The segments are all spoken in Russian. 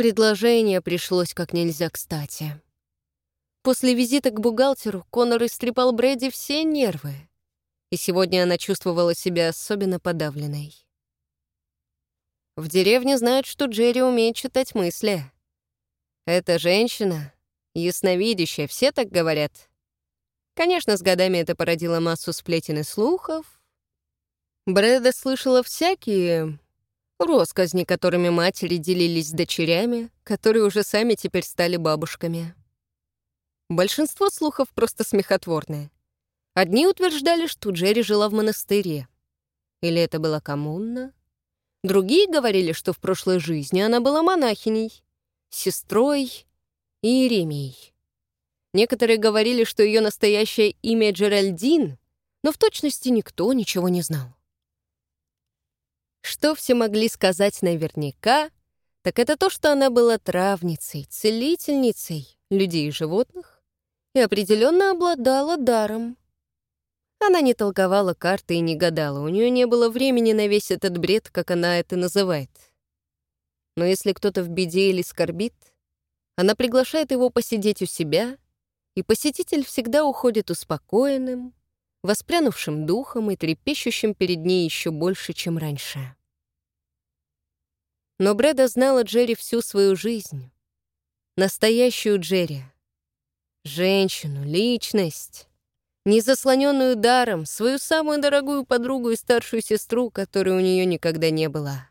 Предложение пришлось как нельзя кстати. После визита к бухгалтеру Конор истрепал Брэди все нервы, и сегодня она чувствовала себя особенно подавленной. В деревне знают, что Джерри умеет читать мысли. Эта женщина — ясновидящая, все так говорят. Конечно, с годами это породило массу сплетен и слухов. Брэда слышала всякие росказни, которыми матери делились с дочерями, которые уже сами теперь стали бабушками. Большинство слухов просто смехотворные. Одни утверждали, что Джерри жила в монастыре. Или это была коммуна. Другие говорили, что в прошлой жизни она была монахиней, сестрой и Иеремией. Некоторые говорили, что ее настоящее имя Джеральдин, но в точности никто ничего не знал. Что все могли сказать наверняка, так это то, что она была травницей, целительницей людей и животных и определенно обладала даром. Она не толковала карты и не гадала, у нее не было времени на весь этот бред, как она это называет. Но если кто-то в беде или скорбит, она приглашает его посидеть у себя, и посетитель всегда уходит успокоенным, воспрянувшим духом и трепещущим перед ней еще больше, чем раньше. Но Брэда знала Джерри всю свою жизнь. Настоящую Джерри. Женщину, личность, незаслоненную даром, свою самую дорогую подругу и старшую сестру, которой у нее никогда не было.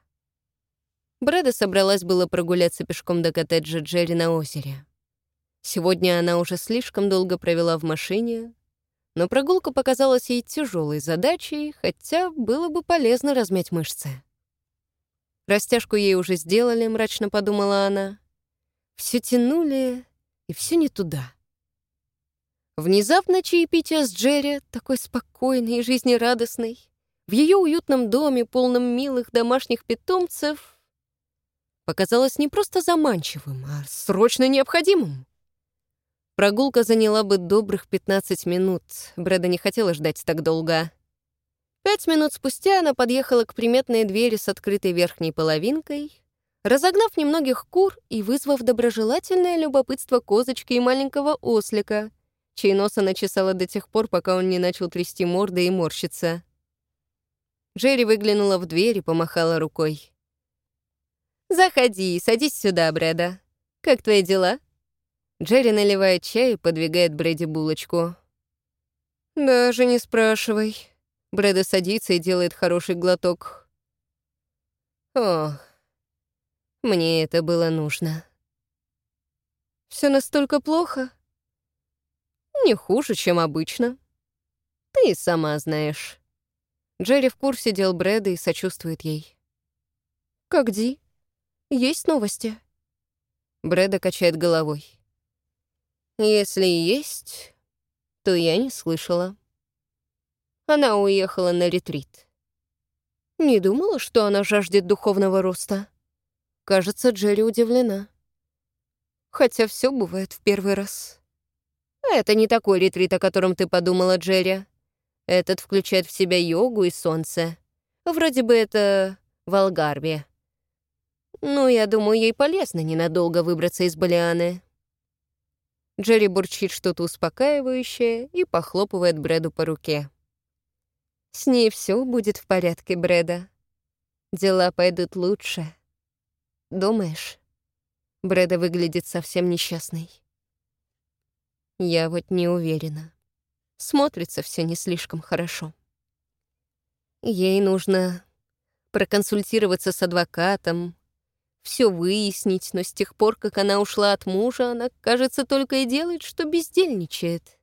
Брэда собралась было прогуляться пешком до коттеджа Джерри на озере. Сегодня она уже слишком долго провела в машине, но прогулка показалась ей тяжелой задачей, хотя было бы полезно размять мышцы. Растяжку ей уже сделали, мрачно подумала она. Все тянули, и все не туда. Внезапно чаепитие с Джерри, такой спокойный и жизнерадостный, в ее уютном доме, полном милых домашних питомцев, показалось не просто заманчивым, а срочно необходимым. Прогулка заняла бы добрых 15 минут. Брэда не хотела ждать так долго. Пять минут спустя она подъехала к приметной двери с открытой верхней половинкой, разогнав немногих кур и вызвав доброжелательное любопытство козочки и маленького ослика, чей нос она чесала до тех пор, пока он не начал трясти мордой и морщиться. Джерри выглянула в дверь и помахала рукой. «Заходи, садись сюда, Брэда. Как твои дела?» Джерри наливает чай и подвигает Брэди булочку. «Даже не спрашивай». Брэда садится и делает хороший глоток. «О, мне это было нужно». Все настолько плохо?» «Не хуже, чем обычно. Ты сама знаешь». Джерри в курсе дел Брэда и сочувствует ей. «Как Ди? Есть новости?» Брэда качает головой. Если есть, то я не слышала. Она уехала на ретрит. Не думала, что она жаждет духовного роста. Кажется, Джерри удивлена. Хотя все бывает в первый раз. Это не такой ретрит, о котором ты подумала, Джерри. Этот включает в себя йогу и солнце. Вроде бы это в Алгарве. Ну, я думаю, ей полезно ненадолго выбраться из Балианы. Джерри бурчит что-то успокаивающее и похлопывает Брэду по руке. «С ней все будет в порядке, Брэда. Дела пойдут лучше. Думаешь?» Брэда выглядит совсем несчастной. Я вот не уверена. Смотрится все не слишком хорошо. Ей нужно проконсультироваться с адвокатом, все выяснить, но с тех пор, как она ушла от мужа, она, кажется, только и делает, что бездельничает.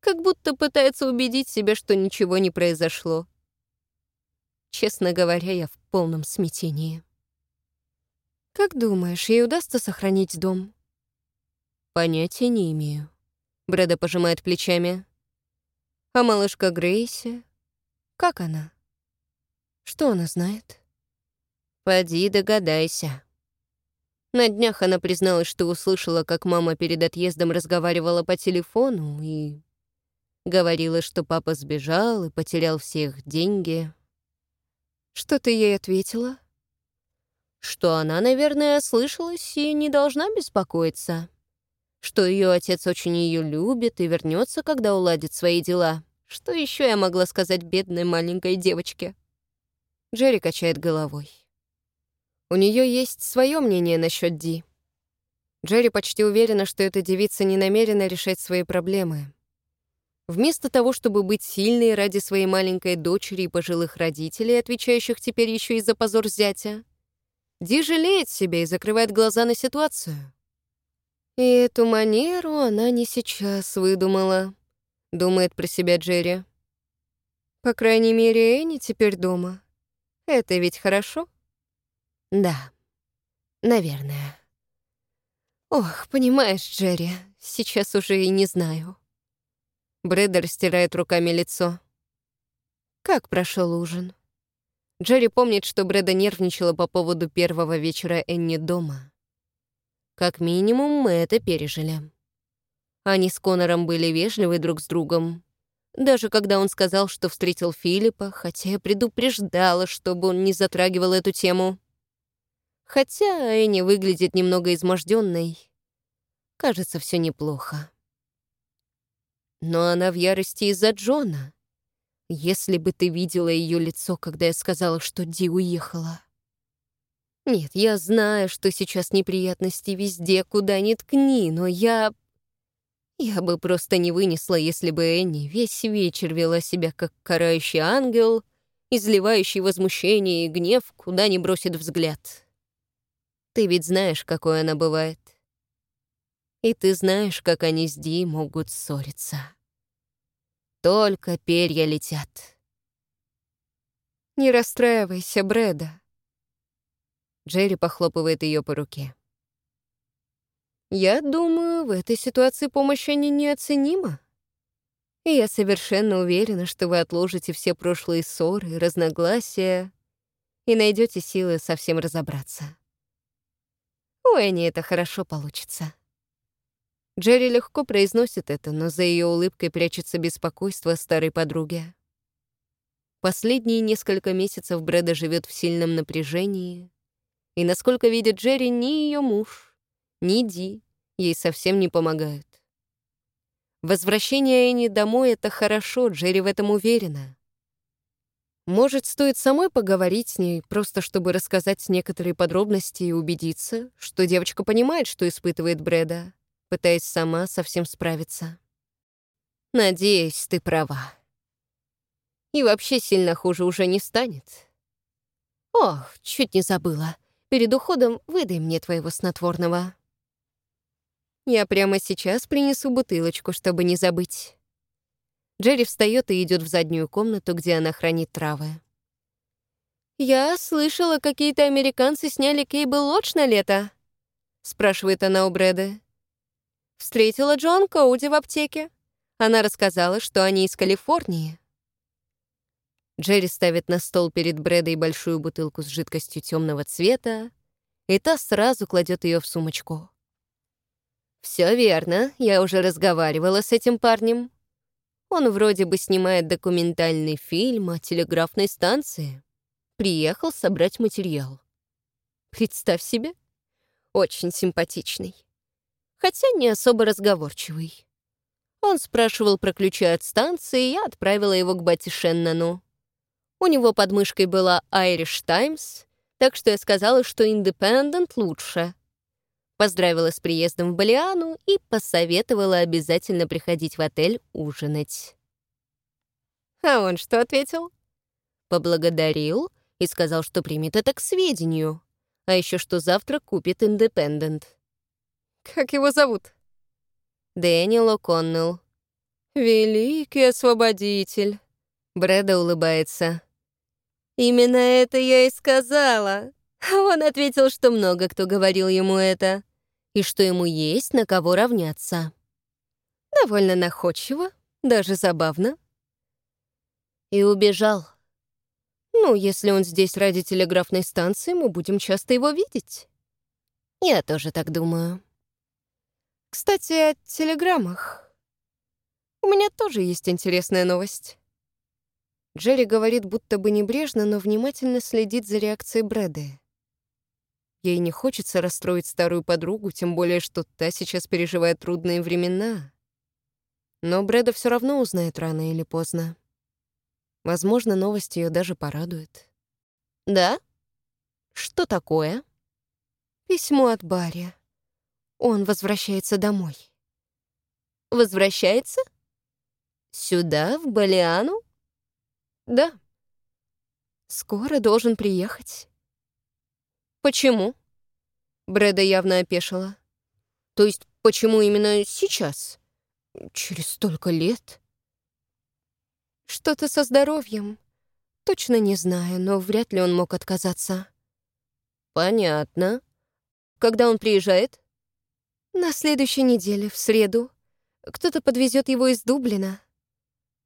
Как будто пытается убедить себя, что ничего не произошло. Честно говоря, я в полном смятении. «Как думаешь, ей удастся сохранить дом?» «Понятия не имею». Брэда пожимает плечами. «А малышка Грейси? Как она? Что она знает?» Поди догадайся. На днях она призналась, что услышала, как мама перед отъездом разговаривала по телефону и говорила, что папа сбежал и потерял всех деньги. Что ты ей ответила? что она, наверное, ослышалась и не должна беспокоиться, что ее отец очень ее любит и вернется, когда уладит свои дела. Что еще я могла сказать бедной маленькой девочке? Джерри качает головой. У нее есть свое мнение насчет Ди. Джерри почти уверена, что эта девица не намерена решать свои проблемы. Вместо того, чтобы быть сильной ради своей маленькой дочери и пожилых родителей, отвечающих теперь еще и за позор зятя, Ди жалеет себя и закрывает глаза на ситуацию. И эту манеру она не сейчас выдумала, думает про себя Джерри. По крайней мере, Энни теперь дома. Это ведь хорошо? Да, наверное. Ох, понимаешь, Джерри, сейчас уже и не знаю. Брэдер стирает руками лицо. Как прошел ужин? Джерри помнит, что Брэда нервничала по поводу первого вечера Энни дома. Как минимум, мы это пережили. Они с Конором были вежливы друг с другом. Даже когда он сказал, что встретил Филиппа, хотя я предупреждала, чтобы он не затрагивал эту тему. Хотя Энни выглядит немного изможденной. Кажется, все неплохо. Но она в ярости из-за Джона. Если бы ты видела ее лицо, когда я сказала, что Ди уехала. Нет, я знаю, что сейчас неприятности везде, куда ни ткни, но я... Я бы просто не вынесла, если бы Энни весь вечер вела себя как карающий ангел, изливающий возмущение и гнев, куда ни бросит взгляд. Ты ведь знаешь, какой она бывает. И ты знаешь, как они с Ди могут ссориться. Только перья летят. Не расстраивайся, Брэда. Джерри похлопывает ее по руке. Я думаю, в этой ситуации помощь они неоценима. И я совершенно уверена, что вы отложите все прошлые ссоры, разногласия и найдете силы совсем разобраться. У Энни это хорошо получится. Джерри легко произносит это, но за ее улыбкой прячется беспокойство старой подруги. Последние несколько месяцев Брэда живет в сильном напряжении, и, насколько видит Джерри, ни ее муж, ни Ди ей совсем не помогают. Возвращение Энни домой — это хорошо, Джерри в этом уверена. Может, стоит самой поговорить с ней, просто чтобы рассказать некоторые подробности и убедиться, что девочка понимает, что испытывает Брэда, пытаясь сама совсем справиться. Надеюсь, ты права. И вообще сильно хуже уже не станет. Ох, чуть не забыла. Перед уходом выдай мне твоего снотворного. Я прямо сейчас принесу бутылочку, чтобы не забыть. Джерри встает и идет в заднюю комнату, где она хранит травы. «Я слышала, какие-то американцы сняли кейбл-lodge на лето?» — спрашивает она у Брэда. «Встретила Джон Коуди в аптеке. Она рассказала, что они из Калифорнии». Джерри ставит на стол перед Брэдой большую бутылку с жидкостью темного цвета, и та сразу кладет ее в сумочку. Все верно, я уже разговаривала с этим парнем. Он вроде бы снимает документальный фильм о телеграфной станции. Приехал собрать материал. Представь себе. Очень симпатичный. Хотя не особо разговорчивый. Он спрашивал про ключи от станции, и я отправила его к Бати Шеннону. У него под мышкой была Irish Times, так что я сказала, что Independent лучше. Поздравила с приездом в Балиану и посоветовала обязательно приходить в отель ужинать. А он что ответил? Поблагодарил и сказал, что примет это к сведению, а еще что завтра купит Индепендент. Как его зовут? Дэниел О'Коннелл. Великий освободитель. Брэда улыбается. Именно это я и сказала. Он ответил, что много кто говорил ему это и что ему есть на кого равняться. Довольно находчиво, даже забавно. И убежал. Ну, если он здесь ради телеграфной станции, мы будем часто его видеть. Я тоже так думаю. Кстати, о телеграммах. У меня тоже есть интересная новость. Джерри говорит будто бы небрежно, но внимательно следит за реакцией Брэды. Ей не хочется расстроить старую подругу, тем более, что та сейчас переживает трудные времена. Но Брэда все равно узнает рано или поздно. Возможно, новость ее даже порадует. «Да? Что такое?» «Письмо от Барри. Он возвращается домой». «Возвращается? Сюда, в Балиану?» «Да. Скоро должен приехать». «Почему?» Брэда явно опешила. «То есть, почему именно сейчас? Через столько лет?» «Что-то со здоровьем. Точно не знаю, но вряд ли он мог отказаться». «Понятно. Когда он приезжает?» «На следующей неделе, в среду. Кто-то подвезет его из Дублина».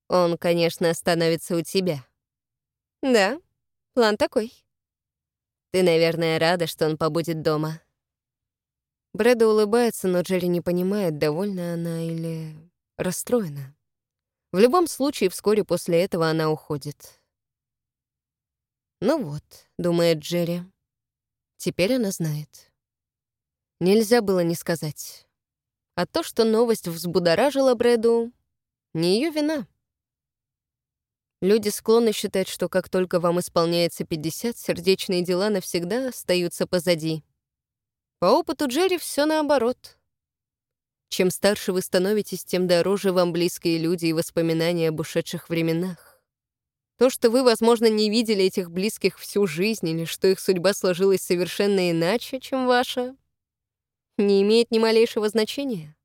«Он, конечно, остановится у тебя». «Да, план такой». Ты, наверное, рада, что он побудет дома. Брэда улыбается, но Джерри не понимает, довольна она или расстроена. В любом случае, вскоре после этого она уходит. «Ну вот», — думает Джерри, — «теперь она знает». Нельзя было не сказать. А то, что новость взбудоражила Брэду, не ее вина. Люди склонны считать, что как только вам исполняется 50, сердечные дела навсегда остаются позади. По опыту Джерри все наоборот. Чем старше вы становитесь, тем дороже вам близкие люди и воспоминания об ушедших временах. То, что вы, возможно, не видели этих близких всю жизнь или что их судьба сложилась совершенно иначе, чем ваша, не имеет ни малейшего значения.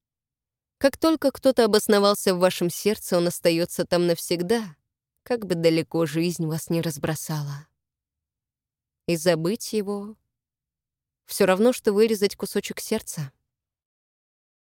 Как только кто-то обосновался в вашем сердце, он остается там навсегда — как бы далеко жизнь вас не разбросала. И забыть его — все равно, что вырезать кусочек сердца.